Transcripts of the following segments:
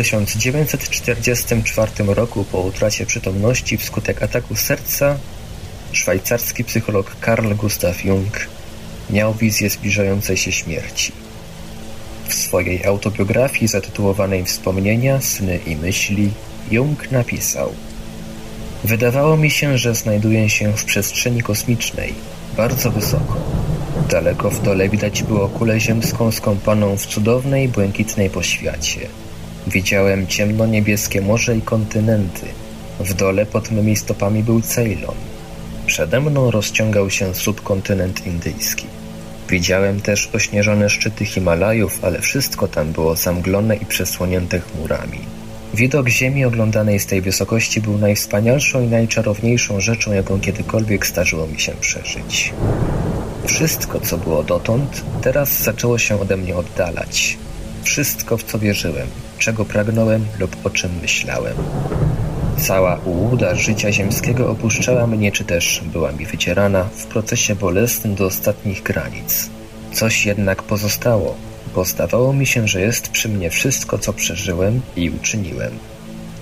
W 1944 roku po utracie przytomności wskutek ataku serca szwajcarski psycholog Carl Gustav Jung miał wizję zbliżającej się śmierci. W swojej autobiografii zatytułowanej Wspomnienia, sny i myśli Jung napisał Wydawało mi się, że znajduję się w przestrzeni kosmicznej, bardzo wysoko. Daleko w dole widać było kulę ziemską skąpaną w cudownej, błękitnej poświacie. Widziałem ciemno-niebieskie morze i kontynenty. W dole pod mymi stopami był Ceylon. Przede mną rozciągał się subkontynent indyjski. Widziałem też ośnieżone szczyty Himalajów, ale wszystko tam było zamglone i przesłonięte chmurami. Widok ziemi oglądanej z tej wysokości był najwspanialszą i najczarowniejszą rzeczą, jaką kiedykolwiek zdarzyło mi się przeżyć. Wszystko, co było dotąd, teraz zaczęło się ode mnie oddalać. Wszystko, w co wierzyłem, czego pragnąłem lub o czym myślałem. Cała ułuda życia ziemskiego opuszczała mnie, czy też była mi wycierana w procesie bolesnym do ostatnich granic. Coś jednak pozostało, bo zdawało mi się, że jest przy mnie wszystko, co przeżyłem i uczyniłem.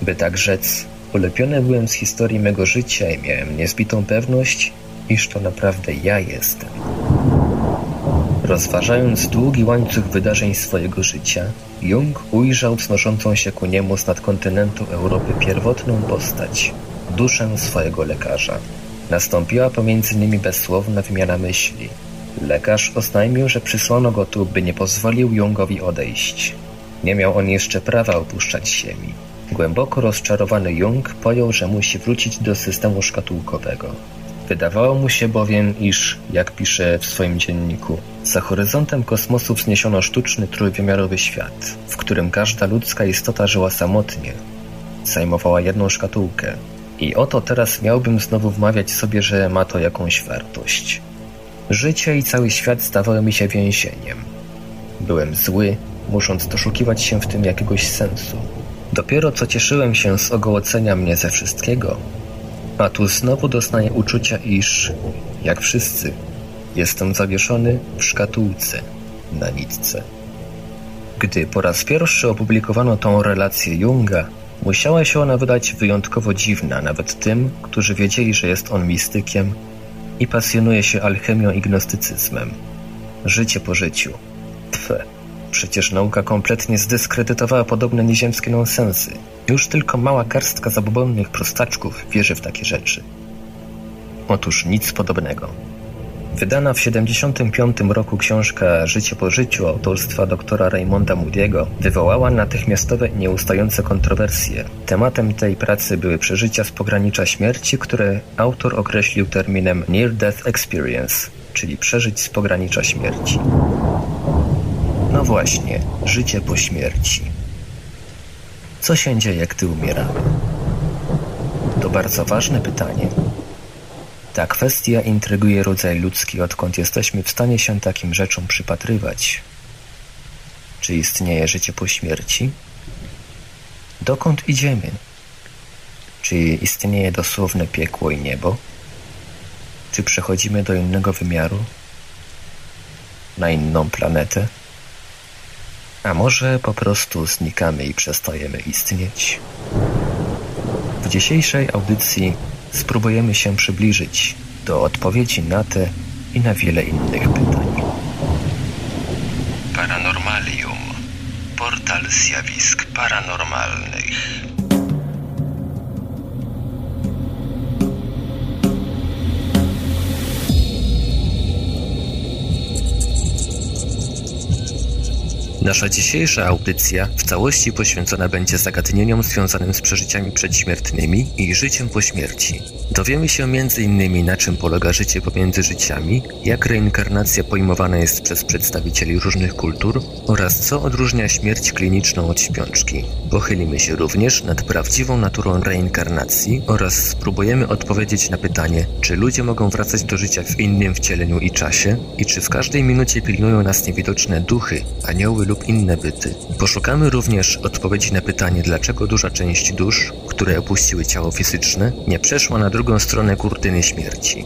By tak rzec, ulepiony byłem z historii mego życia i miałem niezbitą pewność, iż to naprawdę ja jestem. Rozważając długi łańcuch wydarzeń swojego życia, Jung ujrzał wznoszącą się ku niemu z nadkontynentu Europy pierwotną postać, duszę swojego lekarza. Nastąpiła pomiędzy nimi bezsłowna wymiana myśli. Lekarz oznajmił, że przysłano go tu, by nie pozwolił Jungowi odejść. Nie miał on jeszcze prawa opuszczać ziemi. Głęboko rozczarowany Jung pojął, że musi wrócić do systemu szkatułkowego. Wydawało mu się bowiem, iż, jak pisze w swoim dzienniku, za horyzontem kosmosu wzniesiono sztuczny trójwymiarowy świat, w którym każda ludzka istota żyła samotnie. Zajmowała jedną szkatułkę. I oto teraz miałbym znowu wmawiać sobie, że ma to jakąś wartość. Życie i cały świat zdawały mi się więzieniem. Byłem zły, musząc doszukiwać się w tym jakiegoś sensu. Dopiero co cieszyłem się z ogołocenia mnie ze wszystkiego, a tu znowu doznaję uczucia, iż, jak wszyscy, jestem zawieszony w szkatułce na nitce. Gdy po raz pierwszy opublikowano tą relację Junga, musiała się ona wydać wyjątkowo dziwna nawet tym, którzy wiedzieli, że jest on mistykiem i pasjonuje się alchemią i gnostycyzmem. Życie po życiu. Twe. Przecież nauka kompletnie zdyskredytowała podobne nieziemskie nonsensy. Już tylko mała garstka zabobonnych prostaczków wierzy w takie rzeczy. Otóż nic podobnego. Wydana w 1975 roku książka Życie po życiu autorstwa doktora Raymonda Moody'ego wywołała natychmiastowe nieustające kontrowersje. Tematem tej pracy były przeżycia z pogranicza śmierci, które autor określił terminem Near Death Experience, czyli przeżyć z pogranicza śmierci. No właśnie, życie po śmierci. Co się dzieje, gdy umieramy? To bardzo ważne pytanie. Ta kwestia intryguje rodzaj ludzki, odkąd jesteśmy w stanie się takim rzeczom przypatrywać. Czy istnieje życie po śmierci? Dokąd idziemy? Czy istnieje dosłowne piekło i niebo? Czy przechodzimy do innego wymiaru? Na inną planetę? A może po prostu znikamy i przestajemy istnieć? W dzisiejszej audycji spróbujemy się przybliżyć do odpowiedzi na te i na wiele innych pytań. Paranormalium. Portal zjawisk paranormalnych. Nasza dzisiejsza audycja w całości poświęcona będzie zagadnieniom związanym z przeżyciami przedśmiertnymi i życiem po śmierci. Dowiemy się m.in. na czym polega życie pomiędzy życiami, jak reinkarnacja pojmowana jest przez przedstawicieli różnych kultur oraz co odróżnia śmierć kliniczną od śpiączki. Pochylimy się również nad prawdziwą naturą reinkarnacji oraz spróbujemy odpowiedzieć na pytanie, czy ludzie mogą wracać do życia w innym wcieleniu i czasie i czy w każdej minucie pilnują nas niewidoczne duchy, anioły lub inne byty. Poszukamy również odpowiedzi na pytanie, dlaczego duża część dusz, które opuściły ciało fizyczne, nie przeszła na drugą stronę kurtyny śmierci.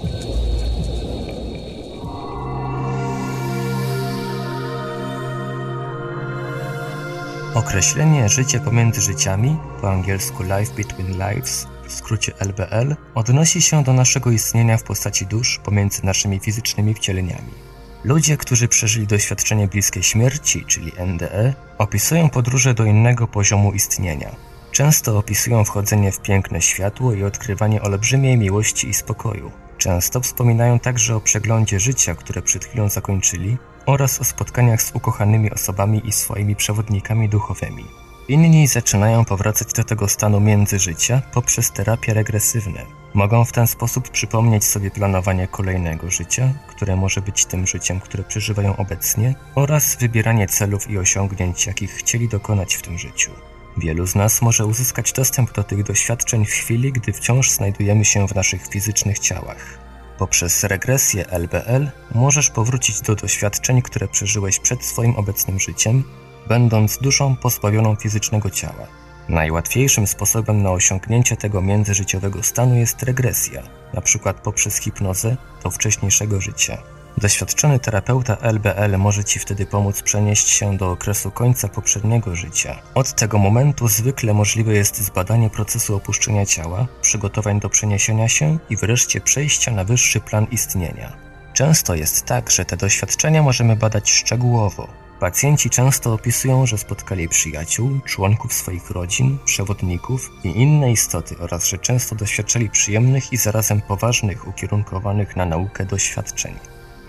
Określenie życie pomiędzy życiami, po angielsku life between lives, w skrócie LBL, odnosi się do naszego istnienia w postaci dusz pomiędzy naszymi fizycznymi wcieleniami. Ludzie, którzy przeżyli doświadczenie bliskiej śmierci, czyli NDE, opisują podróże do innego poziomu istnienia. Często opisują wchodzenie w piękne światło i odkrywanie olbrzymiej miłości i spokoju. Często wspominają także o przeglądzie życia, które przed chwilą zakończyli, oraz o spotkaniach z ukochanymi osobami i swoimi przewodnikami duchowymi. Inni zaczynają powracać do tego stanu międzyżycia poprzez terapie regresywne. Mogą w ten sposób przypomnieć sobie planowanie kolejnego życia, które może być tym życiem, które przeżywają obecnie, oraz wybieranie celów i osiągnięć, jakich chcieli dokonać w tym życiu. Wielu z nas może uzyskać dostęp do tych doświadczeń w chwili, gdy wciąż znajdujemy się w naszych fizycznych ciałach. Poprzez regresję LBL możesz powrócić do doświadczeń, które przeżyłeś przed swoim obecnym życiem, będąc duszą pozbawioną fizycznego ciała. Najłatwiejszym sposobem na osiągnięcie tego międzyżyciowego stanu jest regresja, np. poprzez hipnozę do wcześniejszego życia. Doświadczony terapeuta LBL może Ci wtedy pomóc przenieść się do okresu końca poprzedniego życia. Od tego momentu zwykle możliwe jest zbadanie procesu opuszczenia ciała, przygotowań do przeniesienia się i wreszcie przejścia na wyższy plan istnienia. Często jest tak, że te doświadczenia możemy badać szczegółowo. Pacjenci często opisują, że spotkali przyjaciół, członków swoich rodzin, przewodników i inne istoty oraz że często doświadczali przyjemnych i zarazem poważnych, ukierunkowanych na naukę doświadczeń.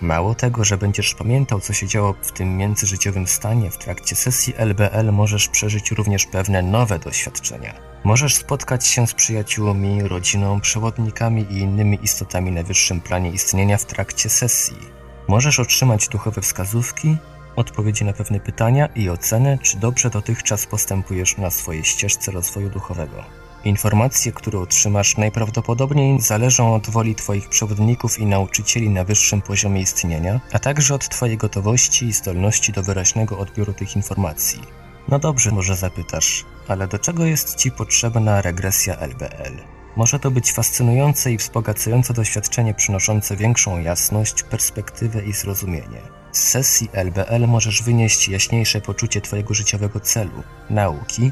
Mało tego, że będziesz pamiętał, co się działo w tym międzyżyciowym stanie, w trakcie sesji LBL możesz przeżyć również pewne nowe doświadczenia. Możesz spotkać się z przyjaciółmi, rodziną, przewodnikami i innymi istotami na wyższym planie istnienia w trakcie sesji. Możesz otrzymać duchowe wskazówki, odpowiedzi na pewne pytania i ocenę, czy dobrze dotychczas postępujesz na swojej ścieżce rozwoju duchowego. Informacje, które otrzymasz, najprawdopodobniej zależą od woli Twoich przewodników i nauczycieli na wyższym poziomie istnienia, a także od Twojej gotowości i zdolności do wyraźnego odbioru tych informacji. No dobrze, może zapytasz, ale do czego jest Ci potrzebna regresja LBL? Może to być fascynujące i wzbogacające doświadczenie przynoszące większą jasność, perspektywę i zrozumienie. Z sesji LBL możesz wynieść jaśniejsze poczucie Twojego życiowego celu, nauki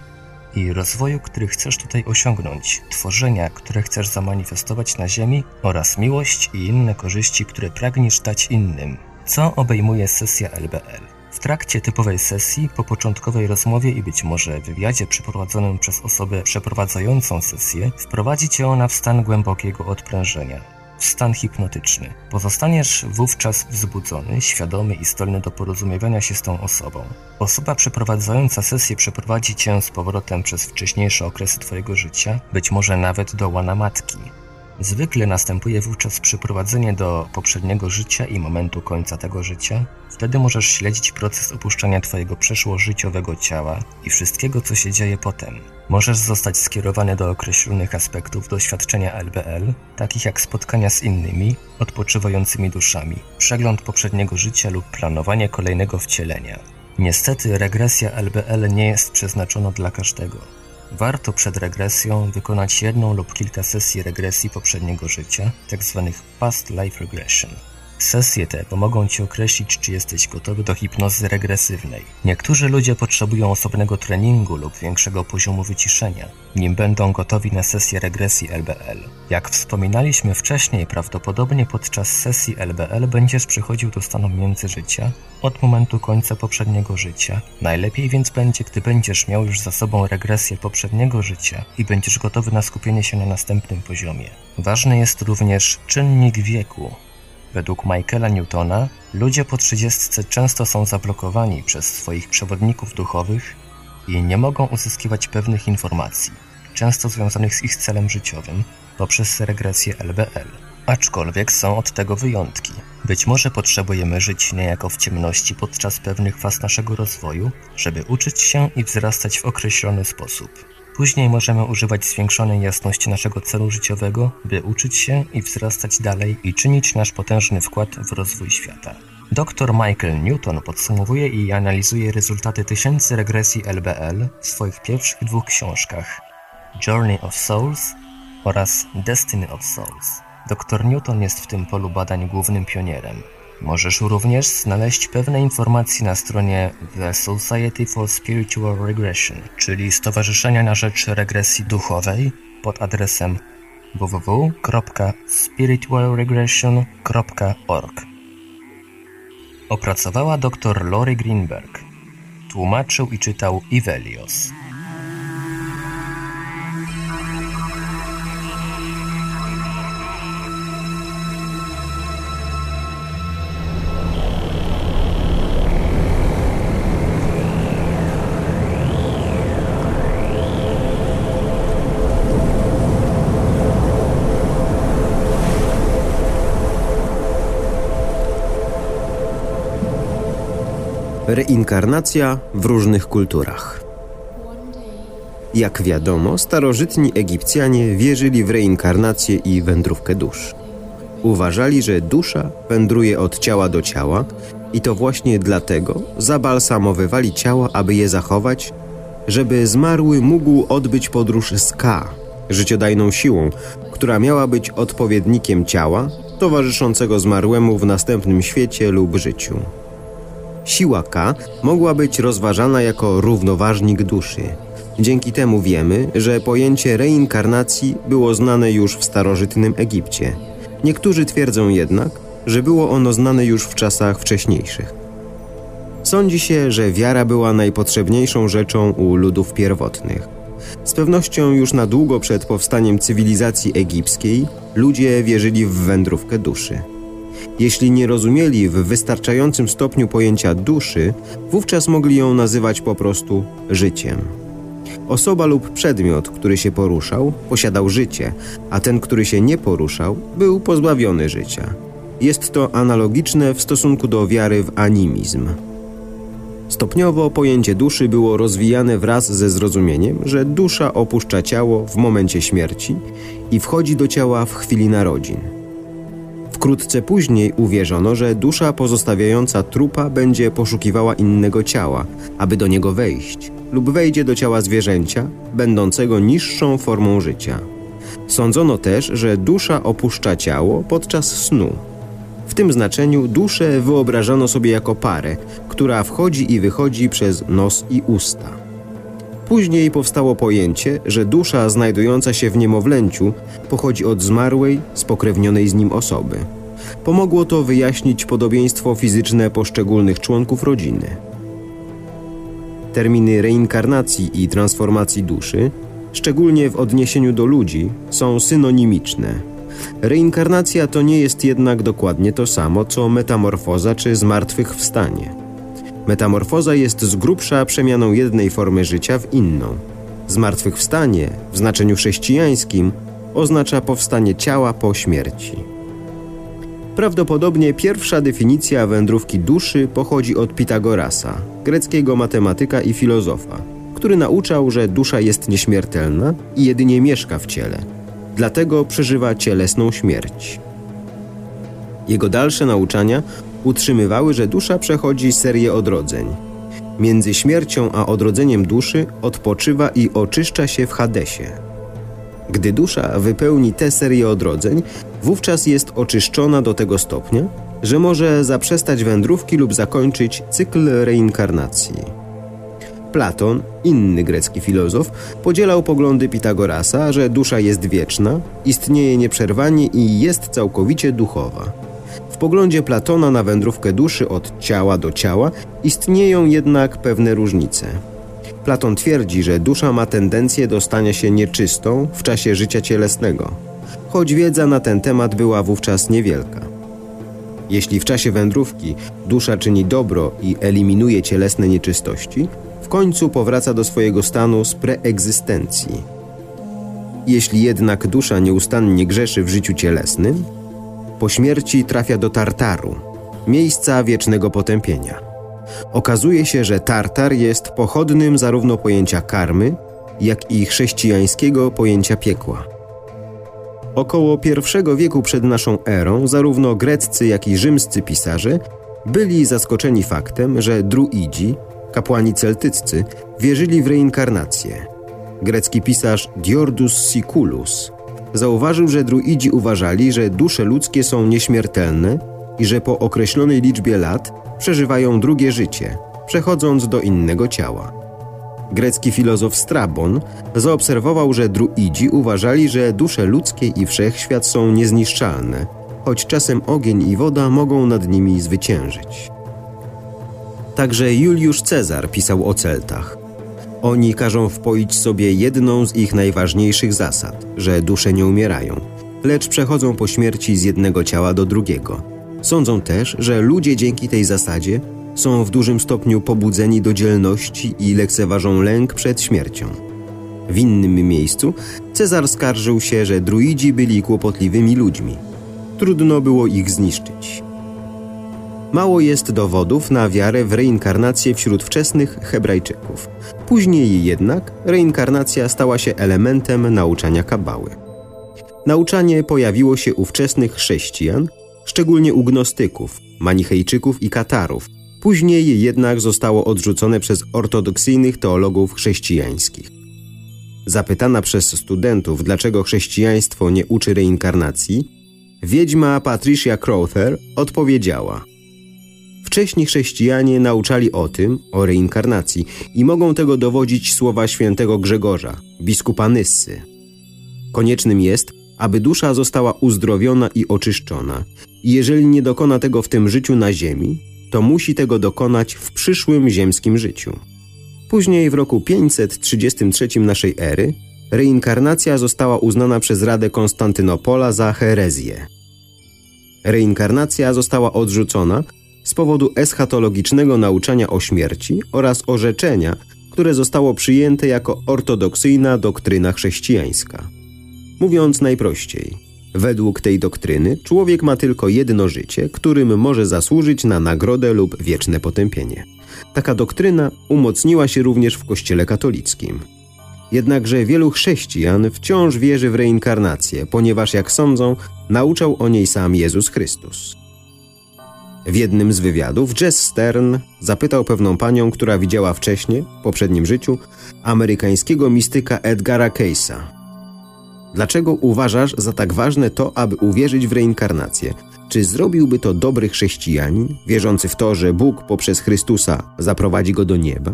i rozwoju, który chcesz tutaj osiągnąć, tworzenia, które chcesz zamanifestować na Ziemi oraz miłość i inne korzyści, które pragniesz dać innym. Co obejmuje sesja LBL? W trakcie typowej sesji, po początkowej rozmowie i być może wywiadzie przeprowadzonym przez osobę przeprowadzającą sesję, wprowadzi cię ona w stan głębokiego odprężenia stan hipnotyczny. Pozostaniesz wówczas wzbudzony, świadomy i zdolny do porozumiewania się z tą osobą. Osoba przeprowadzająca sesję przeprowadzi cię z powrotem przez wcześniejsze okresy twojego życia, być może nawet do łana matki. Zwykle następuje wówczas przyprowadzenie do poprzedniego życia i momentu końca tego życia. Wtedy możesz śledzić proces opuszczania Twojego przeszłożyciowego ciała i wszystkiego, co się dzieje potem. Możesz zostać skierowany do określonych aspektów doświadczenia LBL, takich jak spotkania z innymi, odpoczywającymi duszami, przegląd poprzedniego życia lub planowanie kolejnego wcielenia. Niestety regresja LBL nie jest przeznaczona dla każdego. Warto przed regresją wykonać jedną lub kilka sesji regresji poprzedniego życia, tzw. Tak past life regression. Sesje te pomogą Ci określić, czy jesteś gotowy do hipnozy regresywnej. Niektórzy ludzie potrzebują osobnego treningu lub większego poziomu wyciszenia, nim będą gotowi na sesję regresji LBL. Jak wspominaliśmy wcześniej, prawdopodobnie podczas sesji LBL będziesz przechodził do stanu międzyżycia od momentu końca poprzedniego życia. Najlepiej więc będzie, gdy będziesz miał już za sobą regresję poprzedniego życia i będziesz gotowy na skupienie się na następnym poziomie. Ważny jest również czynnik wieku. Według Michaela Newtona ludzie po trzydziestce często są zablokowani przez swoich przewodników duchowych i nie mogą uzyskiwać pewnych informacji, często związanych z ich celem życiowym, poprzez regresję LBL. Aczkolwiek są od tego wyjątki. Być może potrzebujemy żyć niejako w ciemności podczas pewnych faz naszego rozwoju, żeby uczyć się i wzrastać w określony sposób. Później możemy używać zwiększonej jasności naszego celu życiowego, by uczyć się i wzrastać dalej i czynić nasz potężny wkład w rozwój świata. Dr Michael Newton podsumowuje i analizuje rezultaty tysięcy regresji LBL w swoich pierwszych dwóch książkach Journey of Souls oraz Destiny of Souls. Dr Newton jest w tym polu badań głównym pionierem. Możesz również znaleźć pewne informacje na stronie The Society for Spiritual Regression, czyli Stowarzyszenia na Rzecz Regresji Duchowej pod adresem www.spiritualregression.org. Opracowała dr Lori Greenberg. Tłumaczył i czytał Ivelios. Reinkarnacja w różnych kulturach. Jak wiadomo, starożytni Egipcjanie wierzyli w reinkarnację i wędrówkę dusz. Uważali, że dusza wędruje od ciała do ciała i to właśnie dlatego zabalsamowywali ciała, aby je zachować, żeby zmarły mógł odbyć podróż z Ka, życiodajną siłą, która miała być odpowiednikiem ciała towarzyszącego zmarłemu w następnym świecie lub życiu. Siła K mogła być rozważana jako równoważnik duszy. Dzięki temu wiemy, że pojęcie reinkarnacji było znane już w starożytnym Egipcie. Niektórzy twierdzą jednak, że było ono znane już w czasach wcześniejszych. Sądzi się, że wiara była najpotrzebniejszą rzeczą u ludów pierwotnych. Z pewnością już na długo przed powstaniem cywilizacji egipskiej ludzie wierzyli w wędrówkę duszy. Jeśli nie rozumieli w wystarczającym stopniu pojęcia duszy, wówczas mogli ją nazywać po prostu życiem. Osoba lub przedmiot, który się poruszał, posiadał życie, a ten, który się nie poruszał, był pozbawiony życia. Jest to analogiczne w stosunku do wiary w animizm. Stopniowo pojęcie duszy było rozwijane wraz ze zrozumieniem, że dusza opuszcza ciało w momencie śmierci i wchodzi do ciała w chwili narodzin. Wkrótce później uwierzono, że dusza pozostawiająca trupa będzie poszukiwała innego ciała, aby do niego wejść, lub wejdzie do ciała zwierzęcia, będącego niższą formą życia. Sądzono też, że dusza opuszcza ciało podczas snu. W tym znaczeniu duszę wyobrażano sobie jako parę, która wchodzi i wychodzi przez nos i usta. Później powstało pojęcie, że dusza znajdująca się w niemowlęciu pochodzi od zmarłej, spokrewnionej z nim osoby. Pomogło to wyjaśnić podobieństwo fizyczne poszczególnych członków rodziny. Terminy reinkarnacji i transformacji duszy, szczególnie w odniesieniu do ludzi, są synonimiczne. Reinkarnacja to nie jest jednak dokładnie to samo, co metamorfoza czy zmartwychwstanie. Metamorfoza jest z grubsza przemianą jednej formy życia w inną. Zmartwychwstanie w znaczeniu chrześcijańskim oznacza powstanie ciała po śmierci. Prawdopodobnie pierwsza definicja wędrówki duszy pochodzi od Pitagorasa, greckiego matematyka i filozofa, który nauczał, że dusza jest nieśmiertelna i jedynie mieszka w ciele. Dlatego przeżywa cielesną śmierć. Jego dalsze nauczania utrzymywały, że dusza przechodzi serię odrodzeń. Między śmiercią a odrodzeniem duszy odpoczywa i oczyszcza się w Hadesie. Gdy dusza wypełni tę serię odrodzeń, wówczas jest oczyszczona do tego stopnia, że może zaprzestać wędrówki lub zakończyć cykl reinkarnacji. Platon, inny grecki filozof, podzielał poglądy Pitagorasa, że dusza jest wieczna, istnieje nieprzerwanie i jest całkowicie duchowa. W poglądzie Platona na wędrówkę duszy od ciała do ciała istnieją jednak pewne różnice. Platon twierdzi, że dusza ma tendencję do stania się nieczystą w czasie życia cielesnego, choć wiedza na ten temat była wówczas niewielka. Jeśli w czasie wędrówki dusza czyni dobro i eliminuje cielesne nieczystości, w końcu powraca do swojego stanu z preegzystencji. Jeśli jednak dusza nieustannie grzeszy w życiu cielesnym, po śmierci trafia do Tartaru, miejsca wiecznego potępienia. Okazuje się, że Tartar jest pochodnym zarówno pojęcia karmy, jak i chrześcijańskiego pojęcia piekła. Około I wieku przed naszą erą zarówno greccy, jak i rzymscy pisarze byli zaskoczeni faktem, że druidzi, kapłani celtyccy, wierzyli w reinkarnację. Grecki pisarz Diordus Siculus zauważył, że druidzi uważali, że dusze ludzkie są nieśmiertelne i że po określonej liczbie lat przeżywają drugie życie, przechodząc do innego ciała. Grecki filozof Strabon zaobserwował, że druidzi uważali, że dusze ludzkie i wszechświat są niezniszczalne, choć czasem ogień i woda mogą nad nimi zwyciężyć. Także Juliusz Cezar pisał o Celtach. Oni każą wpoić sobie jedną z ich najważniejszych zasad, że dusze nie umierają, lecz przechodzą po śmierci z jednego ciała do drugiego. Sądzą też, że ludzie dzięki tej zasadzie są w dużym stopniu pobudzeni do dzielności i lekceważą lęk przed śmiercią. W innym miejscu Cezar skarżył się, że druidzi byli kłopotliwymi ludźmi. Trudno było ich zniszczyć. Mało jest dowodów na wiarę w reinkarnację wśród wczesnych Hebrajczyków. Później jednak reinkarnacja stała się elementem nauczania kabały. Nauczanie pojawiło się u wczesnych chrześcijan, szczególnie u gnostyków, manichejczyków i katarów. Później jednak zostało odrzucone przez ortodoksyjnych teologów chrześcijańskich. Zapytana przez studentów, dlaczego chrześcijaństwo nie uczy reinkarnacji, wiedźma Patricia Crowther odpowiedziała – Wcześni chrześcijanie nauczali o tym, o reinkarnacji i mogą tego dowodzić słowa świętego Grzegorza, biskupa Nyssy. Koniecznym jest, aby dusza została uzdrowiona i oczyszczona i jeżeli nie dokona tego w tym życiu na ziemi, to musi tego dokonać w przyszłym ziemskim życiu. Później w roku 533 naszej ery reinkarnacja została uznana przez Radę Konstantynopola za herezję. Reinkarnacja została odrzucona z powodu eschatologicznego nauczania o śmierci oraz orzeczenia, które zostało przyjęte jako ortodoksyjna doktryna chrześcijańska. Mówiąc najprościej, według tej doktryny człowiek ma tylko jedno życie, którym może zasłużyć na nagrodę lub wieczne potępienie. Taka doktryna umocniła się również w Kościele katolickim. Jednakże wielu chrześcijan wciąż wierzy w reinkarnację, ponieważ, jak sądzą, nauczał o niej sam Jezus Chrystus. W jednym z wywiadów Jess Stern zapytał pewną panią, która widziała wcześniej, w poprzednim życiu, amerykańskiego mistyka Edgara Case'a. Dlaczego uważasz za tak ważne to, aby uwierzyć w reinkarnację? Czy zrobiłby to dobry chrześcijanin, wierzący w to, że Bóg poprzez Chrystusa zaprowadzi go do nieba?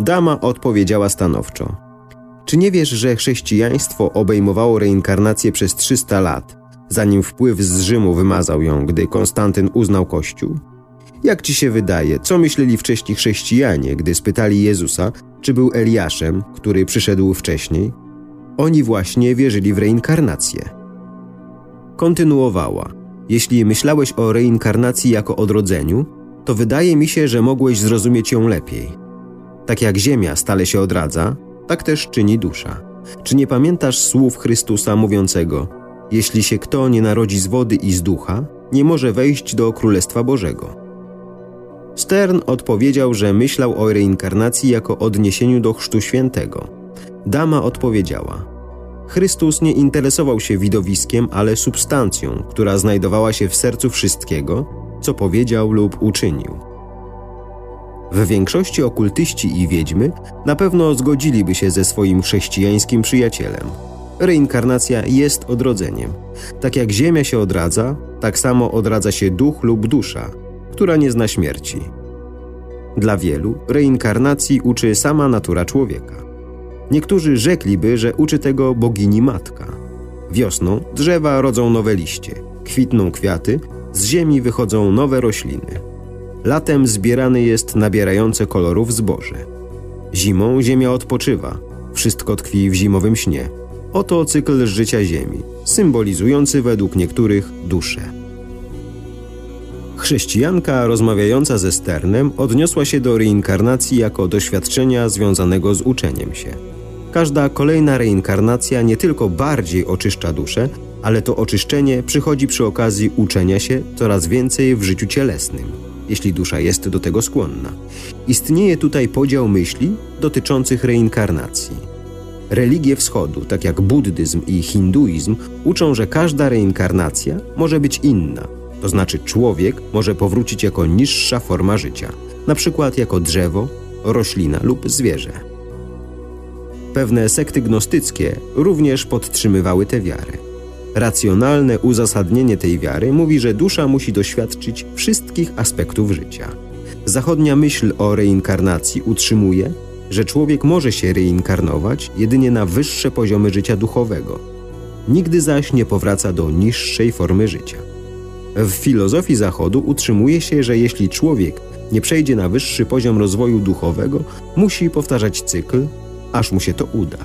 Dama odpowiedziała stanowczo. Czy nie wiesz, że chrześcijaństwo obejmowało reinkarnację przez 300 lat, zanim wpływ z Rzymu wymazał ją, gdy Konstantyn uznał Kościół? Jak ci się wydaje, co myśleli wcześniej chrześcijanie, gdy spytali Jezusa, czy był Eliaszem, który przyszedł wcześniej? Oni właśnie wierzyli w reinkarnację. Kontynuowała. Jeśli myślałeś o reinkarnacji jako odrodzeniu, to wydaje mi się, że mogłeś zrozumieć ją lepiej. Tak jak ziemia stale się odradza, tak też czyni dusza. Czy nie pamiętasz słów Chrystusa mówiącego: jeśli się kto nie narodzi z wody i z ducha, nie może wejść do Królestwa Bożego. Stern odpowiedział, że myślał o reinkarnacji jako odniesieniu do Chrztu Świętego. Dama odpowiedziała: Chrystus nie interesował się widowiskiem, ale substancją, która znajdowała się w sercu wszystkiego, co powiedział lub uczynił. W większości okultyści i wiedźmy na pewno zgodziliby się ze swoim chrześcijańskim przyjacielem. Reinkarnacja jest odrodzeniem. Tak jak Ziemia się odradza, tak samo odradza się duch lub dusza, która nie zna śmierci. Dla wielu reinkarnacji uczy sama natura człowieka. Niektórzy rzekliby, że uczy tego bogini matka. Wiosną drzewa rodzą nowe liście, kwitną kwiaty, z ziemi wychodzą nowe rośliny. Latem zbierany jest nabierające kolorów zboże. Zimą ziemia odpoczywa, wszystko tkwi w zimowym śnie. Oto cykl życia Ziemi, symbolizujący według niektórych duszę. Chrześcijanka rozmawiająca ze Sternem odniosła się do reinkarnacji jako doświadczenia związanego z uczeniem się. Każda kolejna reinkarnacja nie tylko bardziej oczyszcza duszę, ale to oczyszczenie przychodzi przy okazji uczenia się coraz więcej w życiu cielesnym, jeśli dusza jest do tego skłonna. Istnieje tutaj podział myśli dotyczących reinkarnacji. Religie wschodu, tak jak buddyzm i hinduizm, uczą, że każda reinkarnacja może być inna, to znaczy człowiek może powrócić jako niższa forma życia, na przykład jako drzewo, roślina lub zwierzę. Pewne sekty gnostyckie również podtrzymywały tę wiarę. Racjonalne uzasadnienie tej wiary mówi, że dusza musi doświadczyć wszystkich aspektów życia. Zachodnia myśl o reinkarnacji utrzymuje, że człowiek może się reinkarnować jedynie na wyższe poziomy życia duchowego. Nigdy zaś nie powraca do niższej formy życia. W filozofii Zachodu utrzymuje się, że jeśli człowiek nie przejdzie na wyższy poziom rozwoju duchowego, musi powtarzać cykl, aż mu się to uda.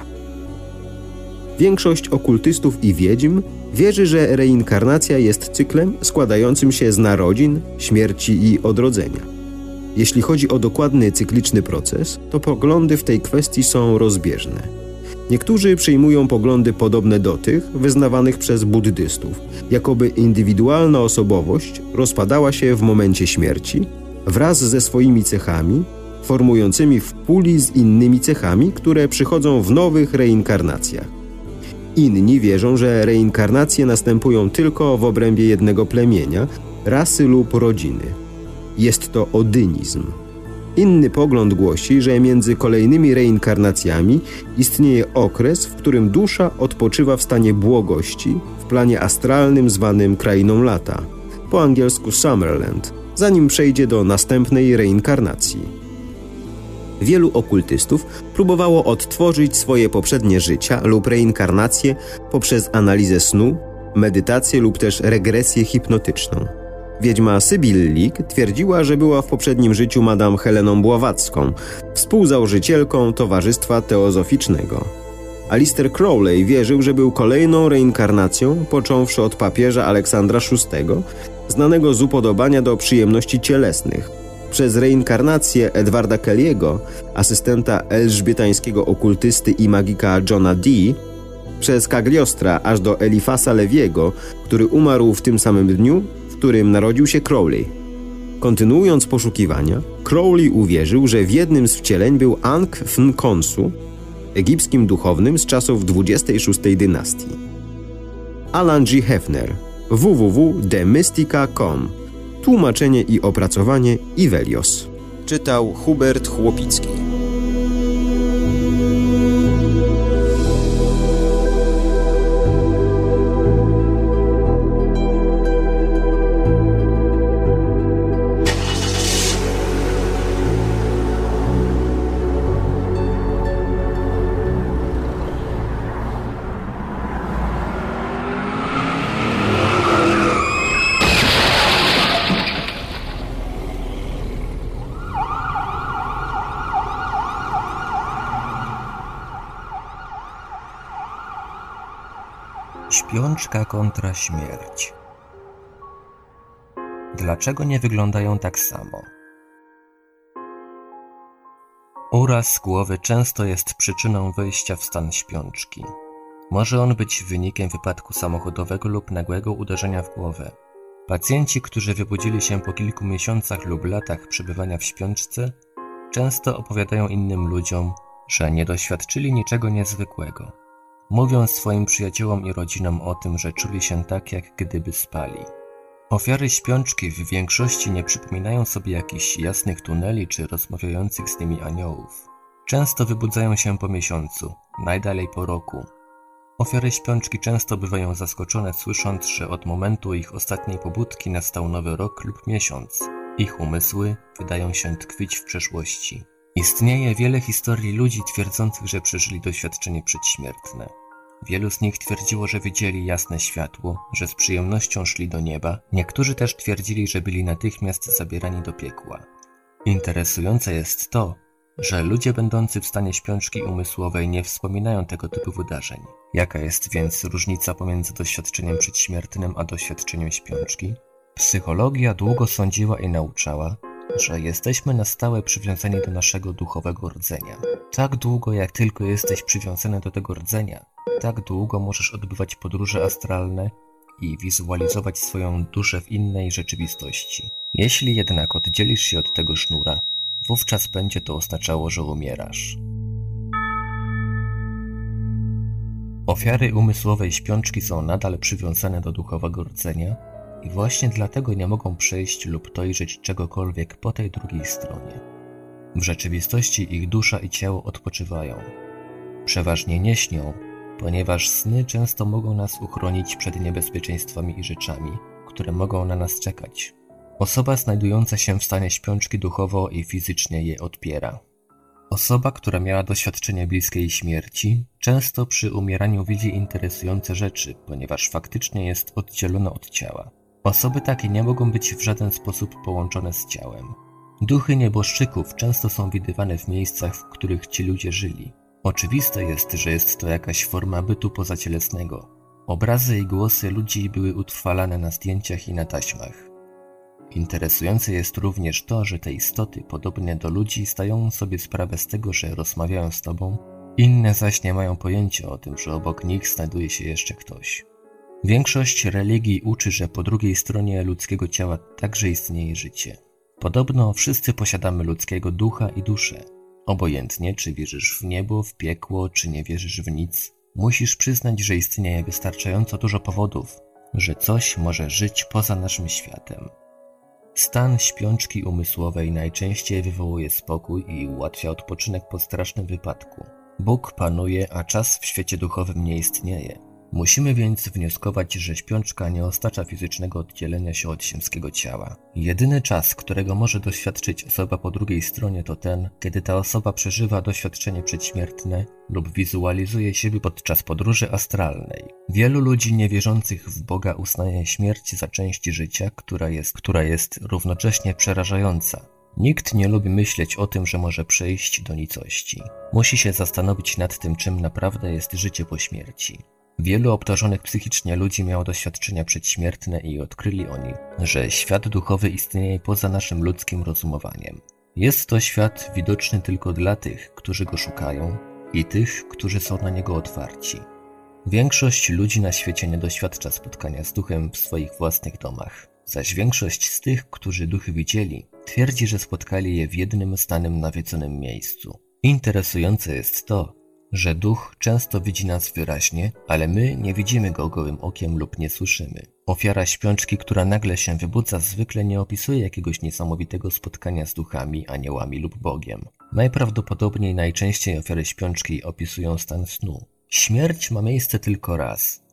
Większość okultystów i wiedźm wierzy, że reinkarnacja jest cyklem składającym się z narodzin, śmierci i odrodzenia. Jeśli chodzi o dokładny cykliczny proces, to poglądy w tej kwestii są rozbieżne. Niektórzy przyjmują poglądy podobne do tych wyznawanych przez buddystów, jakoby indywidualna osobowość rozpadała się w momencie śmierci wraz ze swoimi cechami, formującymi w puli z innymi cechami, które przychodzą w nowych reinkarnacjach. Inni wierzą, że reinkarnacje następują tylko w obrębie jednego plemienia, rasy lub rodziny. Jest to odynizm. Inny pogląd głosi, że między kolejnymi reinkarnacjami istnieje okres, w którym dusza odpoczywa w stanie błogości w planie astralnym zwanym krainą lata, po angielsku Summerland, zanim przejdzie do następnej reinkarnacji. Wielu okultystów próbowało odtworzyć swoje poprzednie życia lub reinkarnacje poprzez analizę snu, medytację lub też regresję hipnotyczną. Wiedźma Sybil League twierdziła, że była w poprzednim życiu Madame Heleną Bławacką, współzałożycielką Towarzystwa Teozoficznego. Alistair Crowley wierzył, że był kolejną reinkarnacją, począwszy od papieża Aleksandra VI, znanego z upodobania do przyjemności cielesnych, przez reinkarnację Edwarda Kelly'ego, asystenta elżbietańskiego okultysty i magika Johna Dee, przez Cagliostra aż do Elifasa Lewiego, który umarł w tym samym dniu, którym narodził się Crowley. Kontynuując poszukiwania, Crowley uwierzył, że w jednym z wcieleń był Ankh Fnkonsu, egipskim duchownym z czasów 26 dynastii. Alan G. Hefner www.demystica.com Tłumaczenie i opracowanie Ivelios Czytał Hubert Chłopicki Śpiączka kontra śmierć. Dlaczego nie wyglądają tak samo? Uraz głowy często jest przyczyną wejścia w stan śpiączki. Może on być wynikiem wypadku samochodowego lub nagłego uderzenia w głowę. Pacjenci, którzy wybudzili się po kilku miesiącach lub latach przebywania w śpiączce, często opowiadają innym ludziom, że nie doświadczyli niczego niezwykłego. Mówią swoim przyjaciołom i rodzinom o tym, że czuli się tak, jak gdyby spali. Ofiary śpiączki w większości nie przypominają sobie jakichś jasnych tuneli czy rozmawiających z nimi aniołów. Często wybudzają się po miesiącu, najdalej po roku. Ofiary śpiączki często bywają zaskoczone słysząc, że od momentu ich ostatniej pobudki nastał nowy rok lub miesiąc. Ich umysły wydają się tkwić w przeszłości. Istnieje wiele historii ludzi twierdzących, że przeżyli doświadczenie przedśmiertne. Wielu z nich twierdziło, że widzieli jasne światło, że z przyjemnością szli do nieba, niektórzy też twierdzili, że byli natychmiast zabierani do piekła. Interesujące jest to, że ludzie będący w stanie śpiączki umysłowej nie wspominają tego typu wydarzeń. Jaka jest więc różnica pomiędzy doświadczeniem przedśmiertnym a doświadczeniem śpiączki? Psychologia długo sądziła i nauczała, że jesteśmy na stałe przywiązani do naszego duchowego rdzenia. Tak długo, jak tylko jesteś przywiązany do tego rdzenia, tak długo możesz odbywać podróże astralne i wizualizować swoją duszę w innej rzeczywistości. Jeśli jednak oddzielisz się od tego sznura, wówczas będzie to oznaczało, że umierasz. Ofiary umysłowej śpiączki są nadal przywiązane do duchowego rdzenia i właśnie dlatego nie mogą przejść lub dojrzeć czegokolwiek po tej drugiej stronie. W rzeczywistości ich dusza i ciało odpoczywają. Przeważnie nie śnią, ponieważ sny często mogą nas uchronić przed niebezpieczeństwami i rzeczami, które mogą na nas czekać. Osoba znajdująca się w stanie śpiączki duchowo i fizycznie je odpiera. Osoba, która miała doświadczenie bliskiej śmierci, często przy umieraniu widzi interesujące rzeczy, ponieważ faktycznie jest oddzielona od ciała. Osoby takie nie mogą być w żaden sposób połączone z ciałem. Duchy nieboszczyków często są widywane w miejscach, w których ci ludzie żyli. Oczywiste jest, że jest to jakaś forma bytu pozacielesnego. Obrazy i głosy ludzi były utrwalane na zdjęciach i na taśmach. Interesujące jest również to, że te istoty, podobne do ludzi, zdają sobie sprawę z tego, że rozmawiają z tobą, inne zaś nie mają pojęcia o tym, że obok nich znajduje się jeszcze ktoś. Większość religii uczy, że po drugiej stronie ludzkiego ciała także istnieje życie. Podobno wszyscy posiadamy ludzkiego ducha i duszę. Obojętnie, czy wierzysz w niebo, w piekło, czy nie wierzysz w nic, musisz przyznać, że istnieje wystarczająco dużo powodów, że coś może żyć poza naszym światem. Stan śpiączki umysłowej najczęściej wywołuje spokój i ułatwia odpoczynek po strasznym wypadku. Bóg panuje, a czas w świecie duchowym nie istnieje. Musimy więc wnioskować, że śpiączka nie ostacza fizycznego oddzielenia się od ziemskiego ciała. Jedyny czas, którego może doświadczyć osoba po drugiej stronie to ten, kiedy ta osoba przeżywa doświadczenie przedśmiertne lub wizualizuje siebie podczas podróży astralnej. Wielu ludzi niewierzących w Boga uznaje śmierć za część życia, która jest, która jest równocześnie przerażająca. Nikt nie lubi myśleć o tym, że może przejść do nicości. Musi się zastanowić nad tym, czym naprawdę jest życie po śmierci. Wielu obdarzonych psychicznie ludzi miało doświadczenia przedśmiertne i odkryli oni, że świat duchowy istnieje poza naszym ludzkim rozumowaniem. Jest to świat widoczny tylko dla tych, którzy go szukają i tych, którzy są na niego otwarci. Większość ludzi na świecie nie doświadcza spotkania z duchem w swoich własnych domach, zaś większość z tych, którzy duchy widzieli, twierdzi, że spotkali je w jednym stanym nawiedzonym miejscu. Interesujące jest to, że duch często widzi nas wyraźnie, ale my nie widzimy go gołym okiem lub nie słyszymy. Ofiara śpiączki, która nagle się wybudza, zwykle nie opisuje jakiegoś niesamowitego spotkania z duchami, aniołami lub Bogiem. Najprawdopodobniej najczęściej ofiary śpiączki opisują stan snu. Śmierć ma miejsce tylko raz,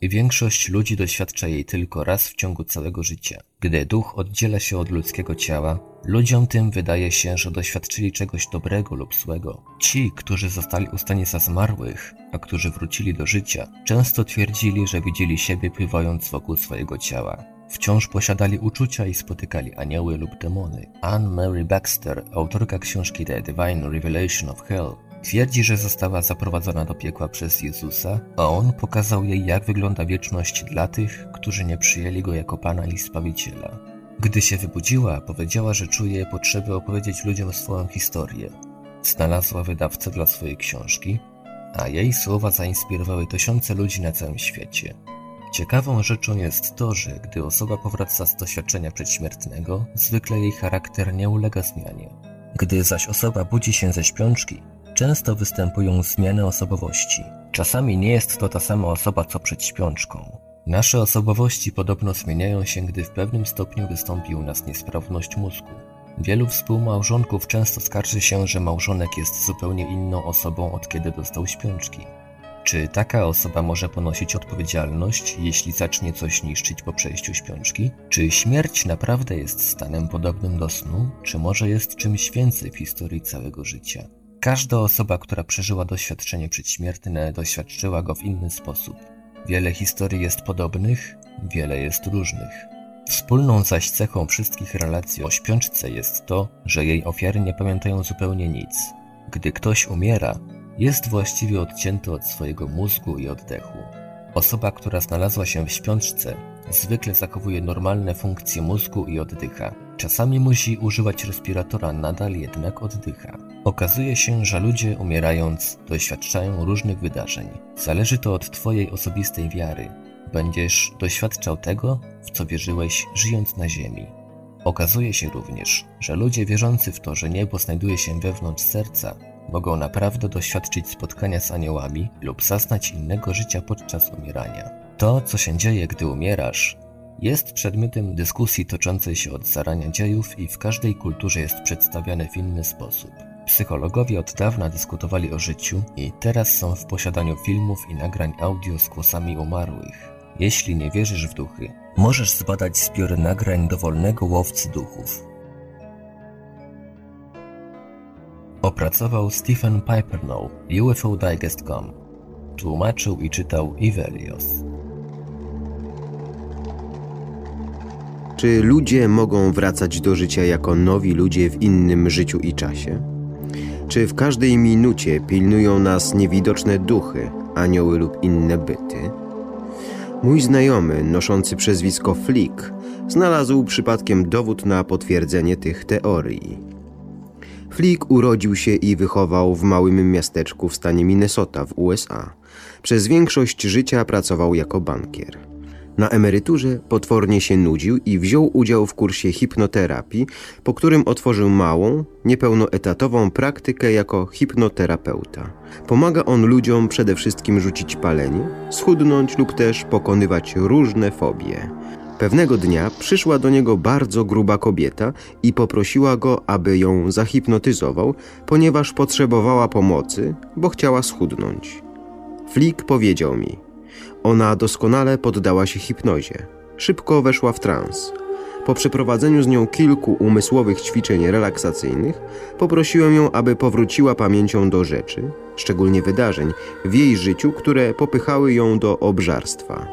i większość ludzi doświadcza jej tylko raz w ciągu całego życia. Gdy duch oddziela się od ludzkiego ciała, ludziom tym wydaje się, że doświadczyli czegoś dobrego lub złego. Ci, którzy zostali u stanie za zmarłych, a którzy wrócili do życia, często twierdzili, że widzieli siebie pływając wokół swojego ciała. Wciąż posiadali uczucia i spotykali anioły lub demony. Anne Mary Baxter, autorka książki The Divine Revelation of Hell, Twierdzi, że została zaprowadzona do piekła przez Jezusa, a On pokazał jej, jak wygląda wieczność dla tych, którzy nie przyjęli Go jako Pana i. Gdy się wybudziła, powiedziała, że czuje potrzebę opowiedzieć ludziom swoją historię. Znalazła wydawcę dla swojej książki, a jej słowa zainspirowały tysiące ludzi na całym świecie. Ciekawą rzeczą jest to, że gdy osoba powraca z doświadczenia przedśmiertnego, zwykle jej charakter nie ulega zmianie. Gdy zaś osoba budzi się ze śpiączki, Często występują zmiany osobowości. Czasami nie jest to ta sama osoba co przed śpiączką. Nasze osobowości podobno zmieniają się, gdy w pewnym stopniu wystąpi u nas niesprawność mózgu. Wielu współmałżonków często skarży się, że małżonek jest zupełnie inną osobą od kiedy dostał śpiączki. Czy taka osoba może ponosić odpowiedzialność, jeśli zacznie coś niszczyć po przejściu śpiączki? Czy śmierć naprawdę jest stanem podobnym do snu, czy może jest czymś więcej w historii całego życia? Każda osoba, która przeżyła doświadczenie przedśmiertne, doświadczyła go w inny sposób. Wiele historii jest podobnych, wiele jest różnych. Wspólną zaś cechą wszystkich relacji o śpiączce jest to, że jej ofiary nie pamiętają zupełnie nic. Gdy ktoś umiera, jest właściwie odcięty od swojego mózgu i oddechu. Osoba, która znalazła się w śpiączce, zwykle zachowuje normalne funkcje mózgu i oddycha. Czasami musi używać respiratora, nadal jednak oddycha. Okazuje się, że ludzie umierając doświadczają różnych wydarzeń. Zależy to od Twojej osobistej wiary. Będziesz doświadczał tego, w co wierzyłeś, żyjąc na ziemi. Okazuje się również, że ludzie wierzący w to, że niebo znajduje się wewnątrz serca, mogą naprawdę doświadczyć spotkania z aniołami lub zaznać innego życia podczas umierania. To, co się dzieje, gdy umierasz, jest przedmiotem dyskusji toczącej się od zarania dziejów i w każdej kulturze jest przedstawiane w inny sposób. Psychologowie od dawna dyskutowali o życiu i teraz są w posiadaniu filmów i nagrań audio z głosami umarłych. Jeśli nie wierzysz w duchy, możesz zbadać zbiory nagrań dowolnego łowcy duchów. Opracował Stephen Pipernow, UFODigest.com. Tłumaczył i czytał Ivelios. Czy ludzie mogą wracać do życia jako nowi ludzie w innym życiu i czasie? Czy w każdej minucie pilnują nas niewidoczne duchy, anioły lub inne byty? Mój znajomy, noszący przezwisko Flick, znalazł przypadkiem dowód na potwierdzenie tych teorii. Flick urodził się i wychował w małym miasteczku w stanie Minnesota w USA. Przez większość życia pracował jako bankier. Na emeryturze potwornie się nudził i wziął udział w kursie hipnoterapii, po którym otworzył małą, niepełnoetatową praktykę jako hipnoterapeuta. Pomaga on ludziom przede wszystkim rzucić palenie, schudnąć lub też pokonywać różne fobie. Pewnego dnia przyszła do niego bardzo gruba kobieta i poprosiła go, aby ją zahipnotyzował, ponieważ potrzebowała pomocy, bo chciała schudnąć. Flick powiedział mi: Ona doskonale poddała się hipnozie. Szybko weszła w trans. Po przeprowadzeniu z nią kilku umysłowych ćwiczeń relaksacyjnych, poprosiłem ją, aby powróciła pamięcią do rzeczy, szczególnie wydarzeń, w jej życiu, które popychały ją do obżarstwa.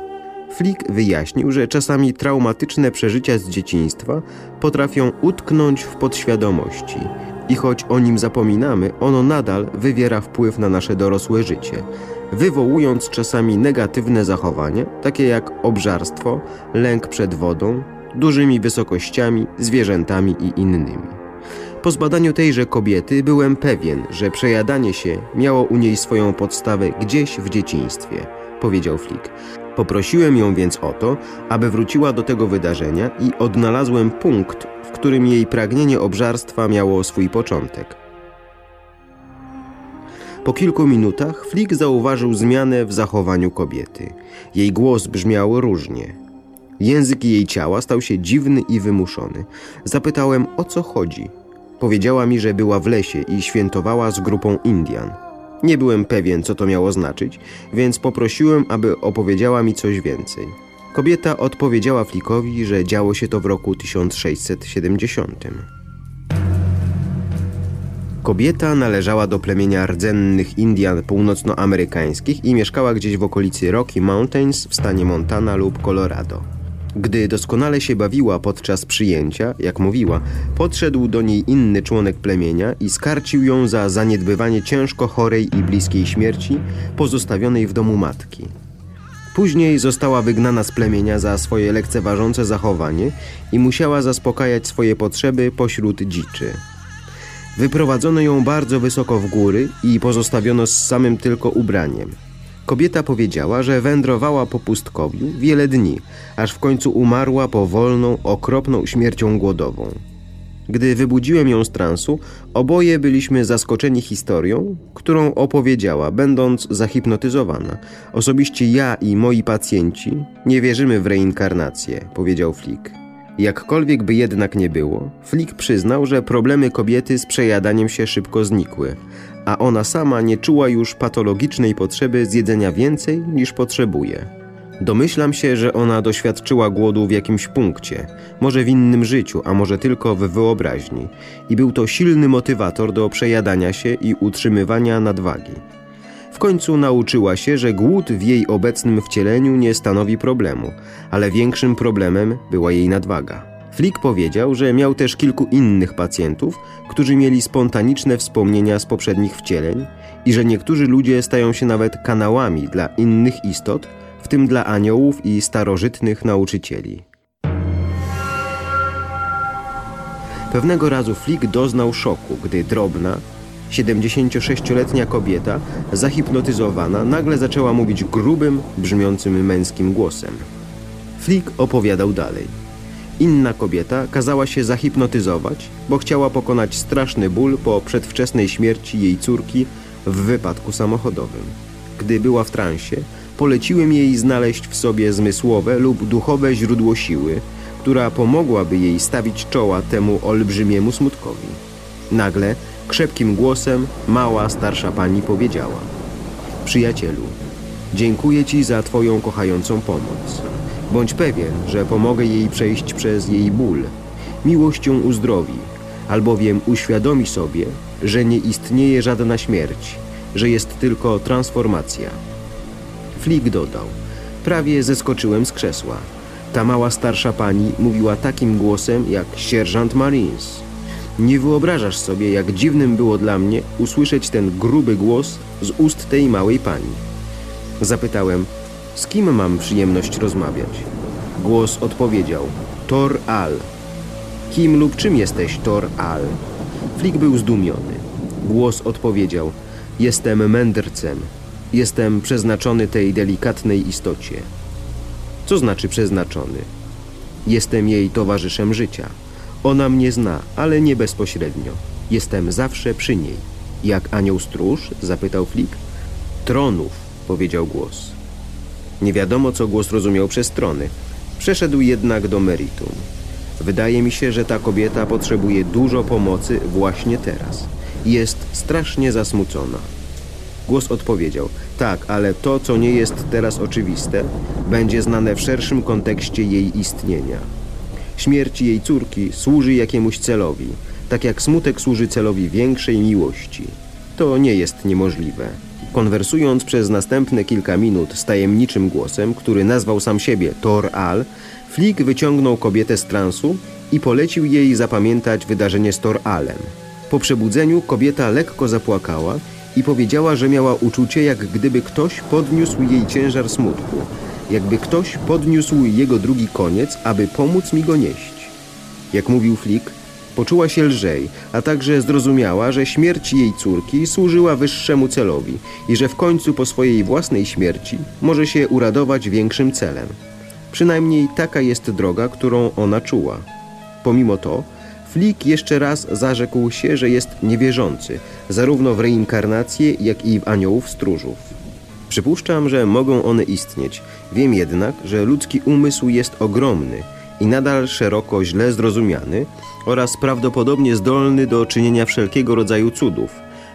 Flick wyjaśnił, że czasami traumatyczne przeżycia z dzieciństwa potrafią utknąć w podświadomości i choć o nim zapominamy, ono nadal wywiera wpływ na nasze dorosłe życie, wywołując czasami negatywne zachowania, takie jak obżarstwo, lęk przed wodą, dużymi wysokościami, zwierzętami i innymi. Po zbadaniu tejże kobiety byłem pewien, że przejadanie się miało u niej swoją podstawę gdzieś w dzieciństwie, powiedział Flick. Poprosiłem ją więc o to, aby wróciła do tego wydarzenia i odnalazłem punkt, w którym jej pragnienie obżarstwa miało swój początek. Po kilku minutach Flick zauważył zmianę w zachowaniu kobiety. Jej głos brzmiał różnie. Język jej ciała stał się dziwny i wymuszony. Zapytałem, o co chodzi. Powiedziała mi, że była w lesie i świętowała z grupą Indian. Nie byłem pewien, co to miało znaczyć, więc poprosiłem, aby opowiedziała mi coś więcej. Kobieta odpowiedziała Flickowi, że działo się to w roku 1670. Kobieta należała do plemienia rdzennych Indian północnoamerykańskich i mieszkała gdzieś w okolicy Rocky Mountains w stanie Montana lub Colorado. Gdy doskonale się bawiła podczas przyjęcia, jak mówiła, podszedł do niej inny członek plemienia i skarcił ją za zaniedbywanie ciężko chorej i bliskiej śmierci, pozostawionej w domu matki. Później została wygnana z plemienia za swoje lekceważące zachowanie i musiała zaspokajać swoje potrzeby pośród dziczy. Wyprowadzono ją bardzo wysoko w góry i pozostawiono z samym tylko ubraniem. Kobieta powiedziała, że wędrowała po pustkowiu wiele dni, aż w końcu umarła powolną, okropną śmiercią głodową. Gdy wybudziłem ją z transu, oboje byliśmy zaskoczeni historią, którą opowiedziała, będąc zahipnotyzowana. Osobiście ja i moi pacjenci nie wierzymy w reinkarnację, powiedział Flick. Jakkolwiek by jednak nie było, Flick przyznał, że problemy kobiety z przejadaniem się szybko znikły, a ona sama nie czuła już patologicznej potrzeby zjedzenia więcej niż potrzebuje. Domyślam się, że ona doświadczyła głodu w jakimś punkcie, może w innym życiu, a może tylko w wyobraźni, i był to silny motywator do przejadania się i utrzymywania nadwagi. W końcu nauczyła się, że głód w jej obecnym wcieleniu nie stanowi problemu, ale większym problemem była jej nadwaga. Flick powiedział, że miał też kilku innych pacjentów, którzy mieli spontaniczne wspomnienia z poprzednich wcieleń i że niektórzy ludzie stają się nawet kanałami dla innych istot, w tym dla aniołów i starożytnych nauczycieli. Pewnego razu Flick doznał szoku, gdy drobna, 76-letnia kobieta, zahipnotyzowana, nagle zaczęła mówić grubym, brzmiącym męskim głosem. Flick opowiadał dalej. Inna kobieta kazała się zahipnotyzować, bo chciała pokonać straszny ból po przedwczesnej śmierci jej córki w wypadku samochodowym. Gdy była w transie, poleciłem jej znaleźć w sobie zmysłowe lub duchowe źródło siły, która pomogłaby jej stawić czoła temu olbrzymiemu smutkowi. Nagle Krzepkim głosem mała, starsza pani powiedziała: Przyjacielu, dziękuję ci za twoją kochającą pomoc. Bądź pewien, że pomogę jej przejść przez jej ból. Miłość ją uzdrowi, albowiem uświadomi sobie, że nie istnieje żadna śmierć, że jest tylko transformacja. Flick dodał: Prawie zeskoczyłem z krzesła. Ta mała starsza pani mówiła takim głosem jak sierżant Marines. Nie wyobrażasz sobie, jak dziwnym było dla mnie usłyszeć ten gruby głos z ust tej małej pani. Zapytałem, z kim mam przyjemność rozmawiać? Głos odpowiedział, Tor Al. Kim lub czym jesteś, Tor Al? Flick był zdumiony. Głos odpowiedział, jestem mędrcem. Jestem przeznaczony tej delikatnej istocie. Co znaczy przeznaczony? Jestem jej towarzyszem życia. Ona mnie zna, ale nie bezpośrednio. Jestem zawsze przy niej. Jak anioł stróż? zapytał Flick. Tronów, powiedział głos. Nie wiadomo, co głos rozumiał przez trony. Przeszedł jednak do meritum. Wydaje mi się, że ta kobieta potrzebuje dużo pomocy właśnie teraz. Jest strasznie zasmucona. Głos odpowiedział: Tak, ale to, co nie jest teraz oczywiste, będzie znane w szerszym kontekście jej istnienia. Śmierć jej córki służy jakiemuś celowi, tak jak smutek służy celowi większej miłości. To nie jest niemożliwe. Konwersując przez następne kilka minut z tajemniczym głosem, który nazwał sam siebie Tor Al, Flick wyciągnął kobietę z transu i polecił jej zapamiętać wydarzenie z Tor Alem. Po przebudzeniu kobieta lekko zapłakała i powiedziała, że miała uczucie, jak gdyby ktoś podniósł jej ciężar smutku, jakby ktoś podniósł jego drugi koniec, aby pomóc mi go nieść. Jak mówił Flick, poczuła się lżej, a także zrozumiała, że śmierć jej córki służyła wyższemu celowi i że w końcu po swojej własnej śmierci może się uradować większym celem. Przynajmniej taka jest droga, którą ona czuła. Pomimo to, Flick jeszcze raz zarzekł się, że jest niewierzący, zarówno w reinkarnację, jak i w aniołów stróżów. Przypuszczam, że mogą one istnieć. Wiem jednak, że ludzki umysł jest ogromny i nadal szeroko źle zrozumiany oraz prawdopodobnie zdolny do czynienia wszelkiego rodzaju cudów,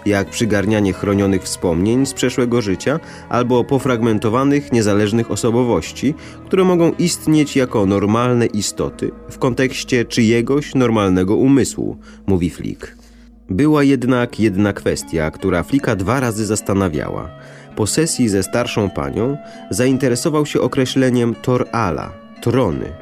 jak przygarnianie chronionych wspomnień z przeszłego życia albo pofragmentowanych, niezależnych osobowości, które mogą istnieć jako normalne istoty w kontekście czyjegoś normalnego umysłu, mówi Flick. Była jednak jedna kwestia, która Flika dwa razy zastanawiała. Po sesji ze starszą panią zainteresował się określeniem Tor-Ala, trony.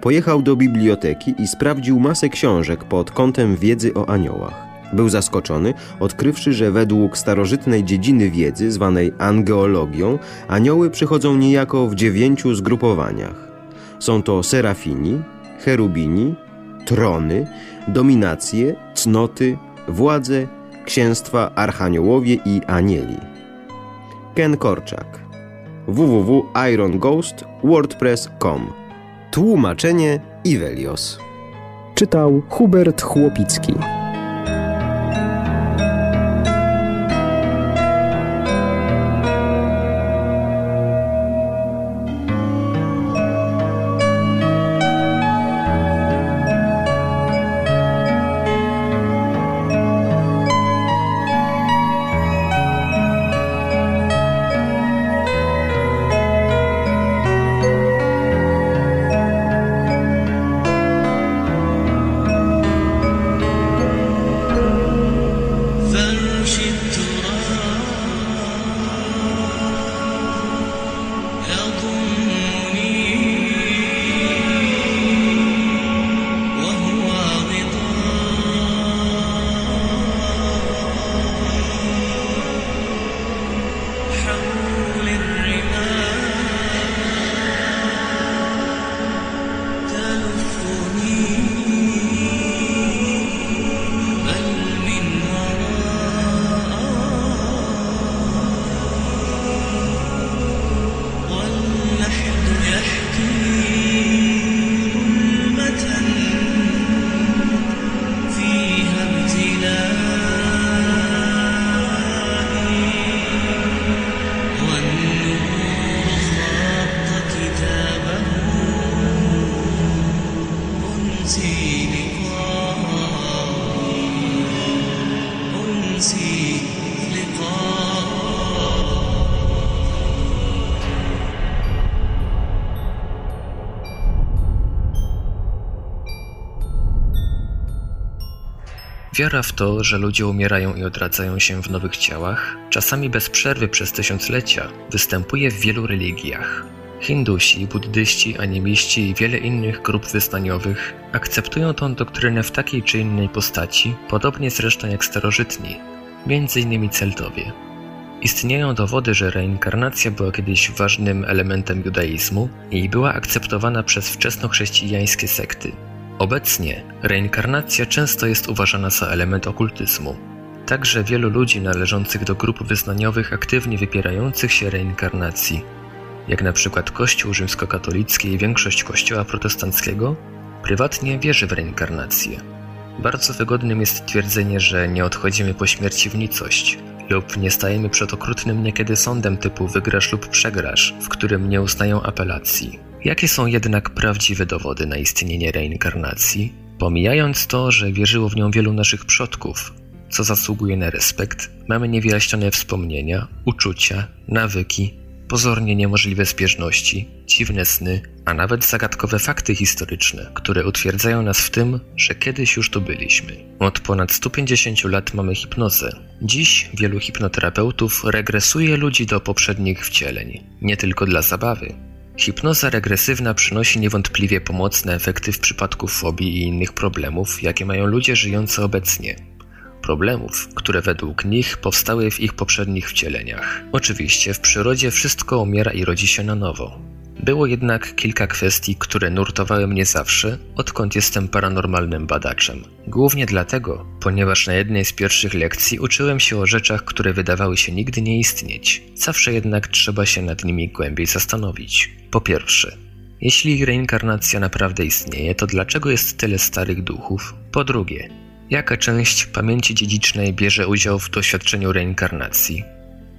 Pojechał do biblioteki i sprawdził masę książek pod kątem wiedzy o aniołach. Był zaskoczony, odkrywszy, że według starożytnej dziedziny wiedzy, zwanej angeologią, anioły przychodzą niejako w dziewięciu zgrupowaniach. Są to serafini, cherubini, trony, dominacje, cnoty, władze, księstwa, archaniołowie i anieli. Ken Korczak. www.ironghost.wordpress.com Tłumaczenie Ivelios Czytał Hubert Chłopicki Wiara w to, że ludzie umierają i odradzają się w nowych ciałach, czasami bez przerwy przez tysiąclecia, występuje w wielu religiach. Hindusi, buddyści, animiści i wiele innych grup wyznaniowych akceptują tę doktrynę w takiej czy innej postaci, podobnie zresztą jak starożytni, m.in. Celtowie. Istnieją dowody, że reinkarnacja była kiedyś ważnym elementem judaizmu i była akceptowana przez wczesnochrześcijańskie sekty. Obecnie reinkarnacja często jest uważana za element okultyzmu. Także wielu ludzi należących do grup wyznaniowych aktywnie wypierających się reinkarnacji, jak na przykład Kościół rzymskokatolicki i większość Kościoła protestanckiego, prywatnie wierzy w reinkarnację. Bardzo wygodnym jest twierdzenie, że nie odchodzimy po śmierci w nicość, lub nie stajemy przed okrutnym niekiedy sądem typu wygrasz lub przegrasz, w którym nie uznają apelacji. Jakie są jednak prawdziwe dowody na istnienie reinkarnacji? Pomijając to, że wierzyło w nią wielu naszych przodków, co zasługuje na respekt, mamy niewyjaśnione wspomnienia, uczucia, nawyki, pozornie niemożliwe zbieżności, dziwne sny, a nawet zagadkowe fakty historyczne, które utwierdzają nas w tym, że kiedyś już tu byliśmy. Od ponad 150 lat mamy hipnozę. Dziś wielu hipnoterapeutów regresuje ludzi do poprzednich wcieleń, nie tylko dla zabawy. Hipnoza regresywna przynosi niewątpliwie pomocne efekty w przypadku fobii i innych problemów, jakie mają ludzie żyjący obecnie problemów, które według nich powstały w ich poprzednich wcieleniach. Oczywiście w przyrodzie wszystko umiera i rodzi się na nowo. Było jednak kilka kwestii, które nurtowały mnie zawsze, odkąd jestem paranormalnym badaczem. Głównie dlatego, ponieważ na jednej z pierwszych lekcji uczyłem się o rzeczach, które wydawały się nigdy nie istnieć. Zawsze jednak trzeba się nad nimi głębiej zastanowić. Po pierwsze, jeśli reinkarnacja naprawdę istnieje, to dlaczego jest tyle starych duchów? Po drugie, Jaka część pamięci dziedzicznej bierze udział w doświadczeniu reinkarnacji?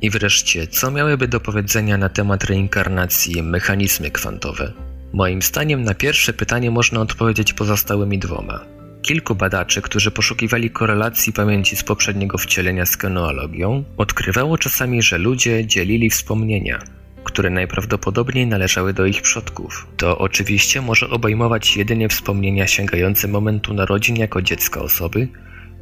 I wreszcie, co miałyby do powiedzenia na temat reinkarnacji mechanizmy kwantowe? Moim zdaniem na pierwsze pytanie można odpowiedzieć pozostałymi dwoma. Kilku badaczy, którzy poszukiwali korelacji pamięci z poprzedniego wcielenia z genealogią, odkrywało czasami, że ludzie dzielili wspomnienia, które najprawdopodobniej należały do ich przodków. To oczywiście może obejmować jedynie wspomnienia sięgające momentu narodzin jako dziecka osoby,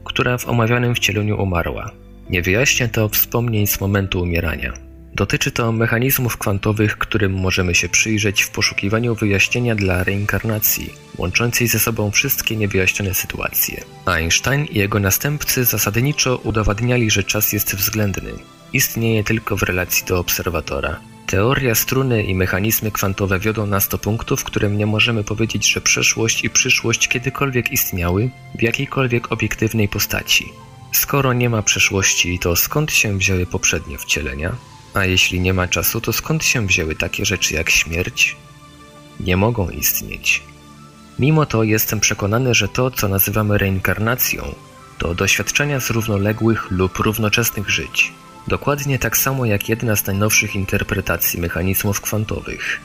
która w omawianym wcieleniu umarła. Nie wyjaśnia to wspomnień z momentu umierania. Dotyczy to mechanizmów kwantowych, którym możemy się przyjrzeć w poszukiwaniu wyjaśnienia dla reinkarnacji, łączącej ze sobą wszystkie niewyjaśnione sytuacje. Einstein i jego następcy zasadniczo udowadniali, że czas jest względny. Istnieje tylko w relacji do obserwatora. Teoria struny i mechanizmy kwantowe wiodą nas do punktu, w którym nie możemy powiedzieć, że przeszłość i przyszłość kiedykolwiek istniały w jakiejkolwiek obiektywnej postaci. Skoro nie ma przeszłości, to skąd się wzięły poprzednie wcielenia? A jeśli nie ma czasu, to skąd się wzięły takie rzeczy jak śmierć? Nie mogą istnieć. Mimo to jestem przekonany, że to, co nazywamy reinkarnacją, to doświadczenia z równoległych lub równoczesnych żyć. Dokładnie tak samo jak jedna z najnowszych interpretacji mechanizmów kwantowych.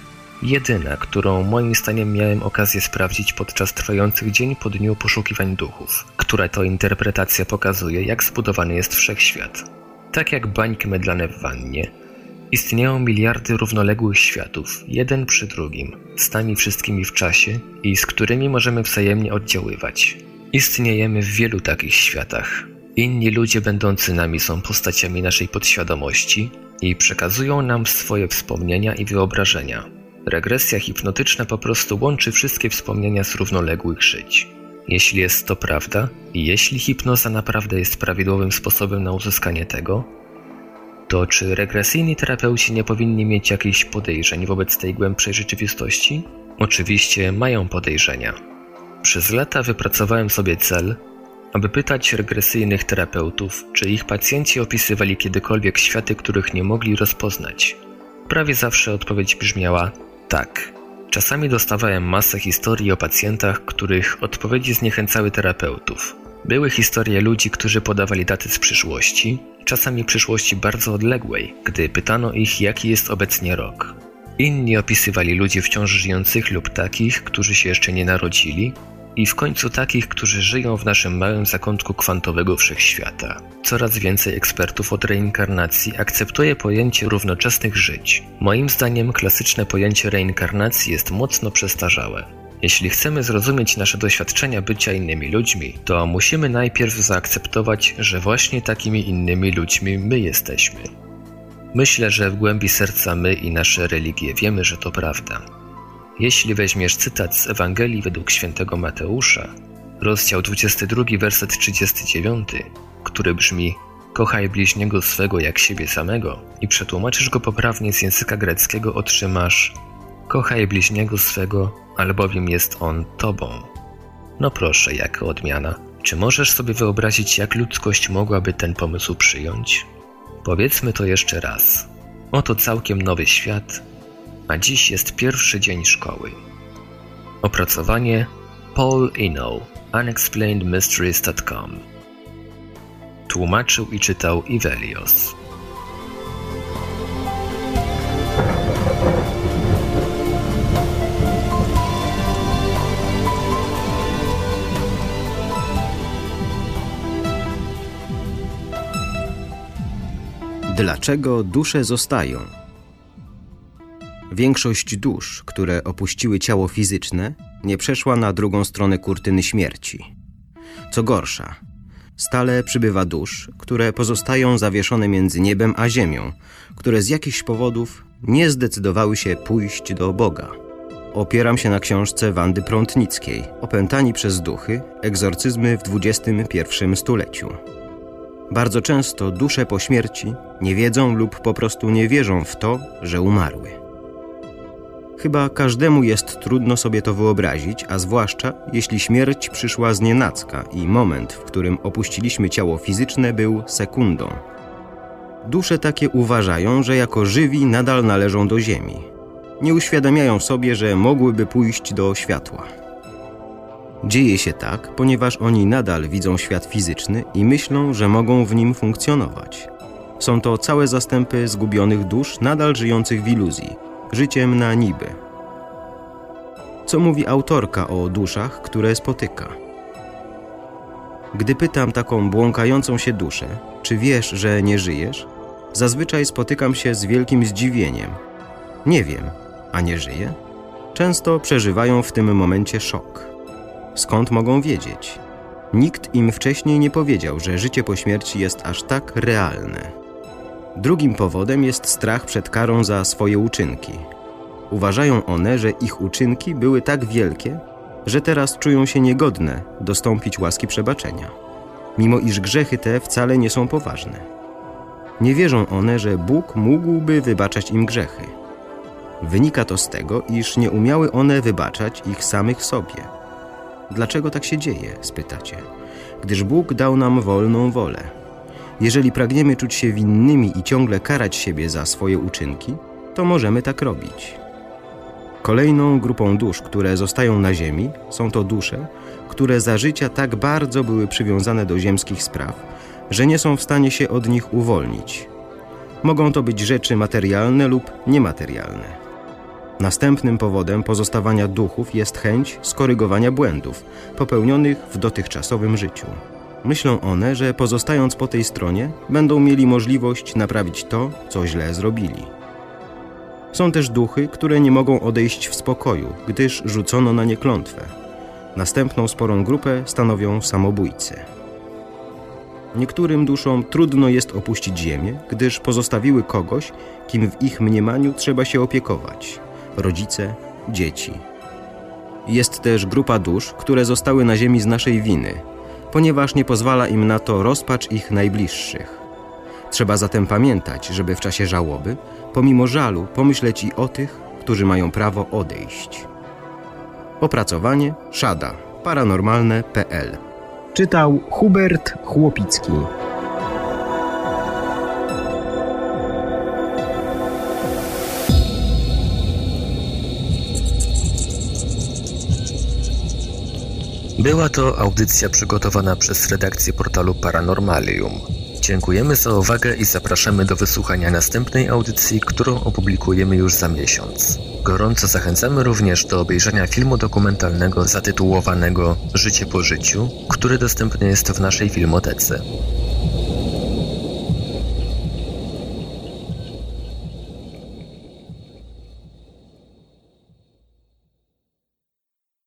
Jedyna, którą moim zdaniem miałem okazję sprawdzić podczas trwających dzień po dniu poszukiwań duchów, która to interpretacja pokazuje, jak zbudowany jest wszechświat. Tak jak bańki mydlane w wannie, istnieją miliardy równoległych światów, jeden przy drugim, z nami wszystkimi w czasie i z którymi możemy wzajemnie oddziaływać. Istniejemy w wielu takich światach, Inni ludzie będący nami są postaciami naszej podświadomości i przekazują nam swoje wspomnienia i wyobrażenia. Regresja hipnotyczna po prostu łączy wszystkie wspomnienia z równoległych żyć. Jeśli jest to prawda i jeśli hipnoza naprawdę jest prawidłowym sposobem na uzyskanie tego, to czy regresyjni terapeuci nie powinni mieć jakichś podejrzeń wobec tej głębszej rzeczywistości? Oczywiście mają podejrzenia. Przez lata wypracowałem sobie cel, aby pytać regresyjnych terapeutów, czy ich pacjenci opisywali kiedykolwiek światy, których nie mogli rozpoznać. Prawie zawsze odpowiedź brzmiała tak. Czasami dostawałem masę historii o pacjentach, których odpowiedzi zniechęcały terapeutów. Były historie ludzi, którzy podawali daty z przyszłości, czasami przyszłości bardzo odległej, gdy pytano ich, jaki jest obecnie rok. Inni opisywali ludzi wciąż żyjących lub takich, którzy się jeszcze nie narodzili, i w końcu takich, którzy żyją w naszym małym zakątku kwantowego wszechświata. Coraz więcej ekspertów od reinkarnacji akceptuje pojęcie równoczesnych żyć. Moim zdaniem klasyczne pojęcie reinkarnacji jest mocno przestarzałe. Jeśli chcemy zrozumieć nasze doświadczenia bycia innymi ludźmi, to musimy najpierw zaakceptować, że właśnie takimi innymi ludźmi my jesteśmy. Myślę, że w głębi serca my i nasze religie wiemy, że to prawda. Jeśli weźmiesz cytat z Ewangelii według świętego Mateusza, rozdział 22, werset 39, który brzmi Kochaj bliźniego swego jak siebie samego i przetłumaczysz go poprawnie z języka greckiego otrzymasz Kochaj bliźniego swego, albowiem jest on tobą. No proszę, jaka odmiana. Czy możesz sobie wyobrazić, jak ludzkość mogłaby ten pomysł przyjąć? Powiedzmy to jeszcze raz. Oto całkiem nowy świat, a dziś jest pierwszy dzień szkoły. Opracowanie Paul Eno, unexplainedmysteries.com Tłumaczył i czytał Ivelios. Dlaczego dusze zostają? Większość dusz, które opuściły ciało fizyczne, nie przeszła na drugą stronę kurtyny śmierci. Co gorsza, stale przybywa dusz, które pozostają zawieszone między niebem a ziemią, które z jakichś powodów nie zdecydowały się pójść do Boga. Opieram się na książce Wandy Prątnickiej, Opętani przez duchy, egzorcyzmy w XXI stuleciu. Bardzo często dusze po śmierci nie wiedzą lub po prostu nie wierzą w to, że umarły. Chyba każdemu jest trudno sobie to wyobrazić, a zwłaszcza jeśli śmierć przyszła z nienacka i moment, w którym opuściliśmy ciało fizyczne, był sekundą. Dusze takie uważają, że jako żywi nadal należą do Ziemi. Nie uświadamiają sobie, że mogłyby pójść do światła. Dzieje się tak, ponieważ oni nadal widzą świat fizyczny i myślą, że mogą w nim funkcjonować. Są to całe zastępy zgubionych dusz nadal żyjących w iluzji, życiem na niby. Co mówi autorka o duszach, które spotyka? Gdy pytam taką błąkającą się duszę, czy wiesz, że nie żyjesz, zazwyczaj spotykam się z wielkim zdziwieniem. Nie wiem, a nie żyję? Często przeżywają w tym momencie szok. Skąd mogą wiedzieć? Nikt im wcześniej nie powiedział, że życie po śmierci jest aż tak realne. Drugim powodem jest strach przed karą za swoje uczynki. Uważają one, że ich uczynki były tak wielkie, że teraz czują się niegodne dostąpić łaski przebaczenia, mimo iż grzechy te wcale nie są poważne. Nie wierzą one, że Bóg mógłby wybaczać im grzechy. Wynika to z tego, iż nie umiały one wybaczać ich samych sobie – Dlaczego tak się dzieje? spytacie. Gdyż Bóg dał nam wolną wolę. Jeżeli pragniemy czuć się winnymi i ciągle karać siebie za swoje uczynki, to możemy tak robić. Kolejną grupą dusz, które zostają na ziemi, są to dusze, które za życia tak bardzo były przywiązane do ziemskich spraw, że nie są w stanie się od nich uwolnić. Mogą to być rzeczy materialne lub niematerialne. Następnym powodem pozostawania duchów jest chęć skorygowania błędów popełnionych w dotychczasowym życiu. Myślą one, że pozostając po tej stronie, będą mieli możliwość naprawić to, co źle zrobili. Są też duchy, które nie mogą odejść w spokoju, gdyż rzucono na nie klątwę. Następną sporą grupę stanowią samobójcy. Niektórym duszom trudno jest opuścić ziemię, gdyż pozostawiły kogoś, kim w ich mniemaniu trzeba się opiekować rodzice, dzieci. Jest też grupa dusz, które zostały na ziemi z naszej winy, ponieważ nie pozwala im na to rozpacz ich najbliższych. Trzeba zatem pamiętać, żeby w czasie żałoby, pomimo żalu, pomyśleć i o tych, którzy mają prawo odejść. Opracowanie Szada paranormalne.pl Czytał Hubert Chłopicki. Była to audycja przygotowana przez redakcję portalu Paranormalium. Dziękujemy za uwagę i zapraszamy do wysłuchania następnej audycji, którą opublikujemy już za miesiąc. Gorąco zachęcamy również do obejrzenia filmu dokumentalnego zatytułowanego Życie po życiu, który dostępny jest w naszej filmotece.